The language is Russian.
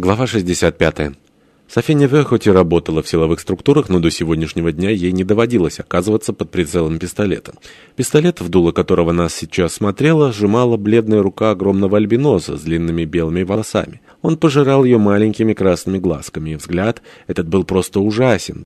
Глава 65. София Неве хоть и работала в силовых структурах, но до сегодняшнего дня ей не доводилось оказываться под прицелом пистолета. Пистолет, в дуло которого нас сейчас смотрела, сжимала бледная рука огромного альбиноза с длинными белыми волосами. Он пожирал ее маленькими красными глазками, и взгляд этот был просто ужасен.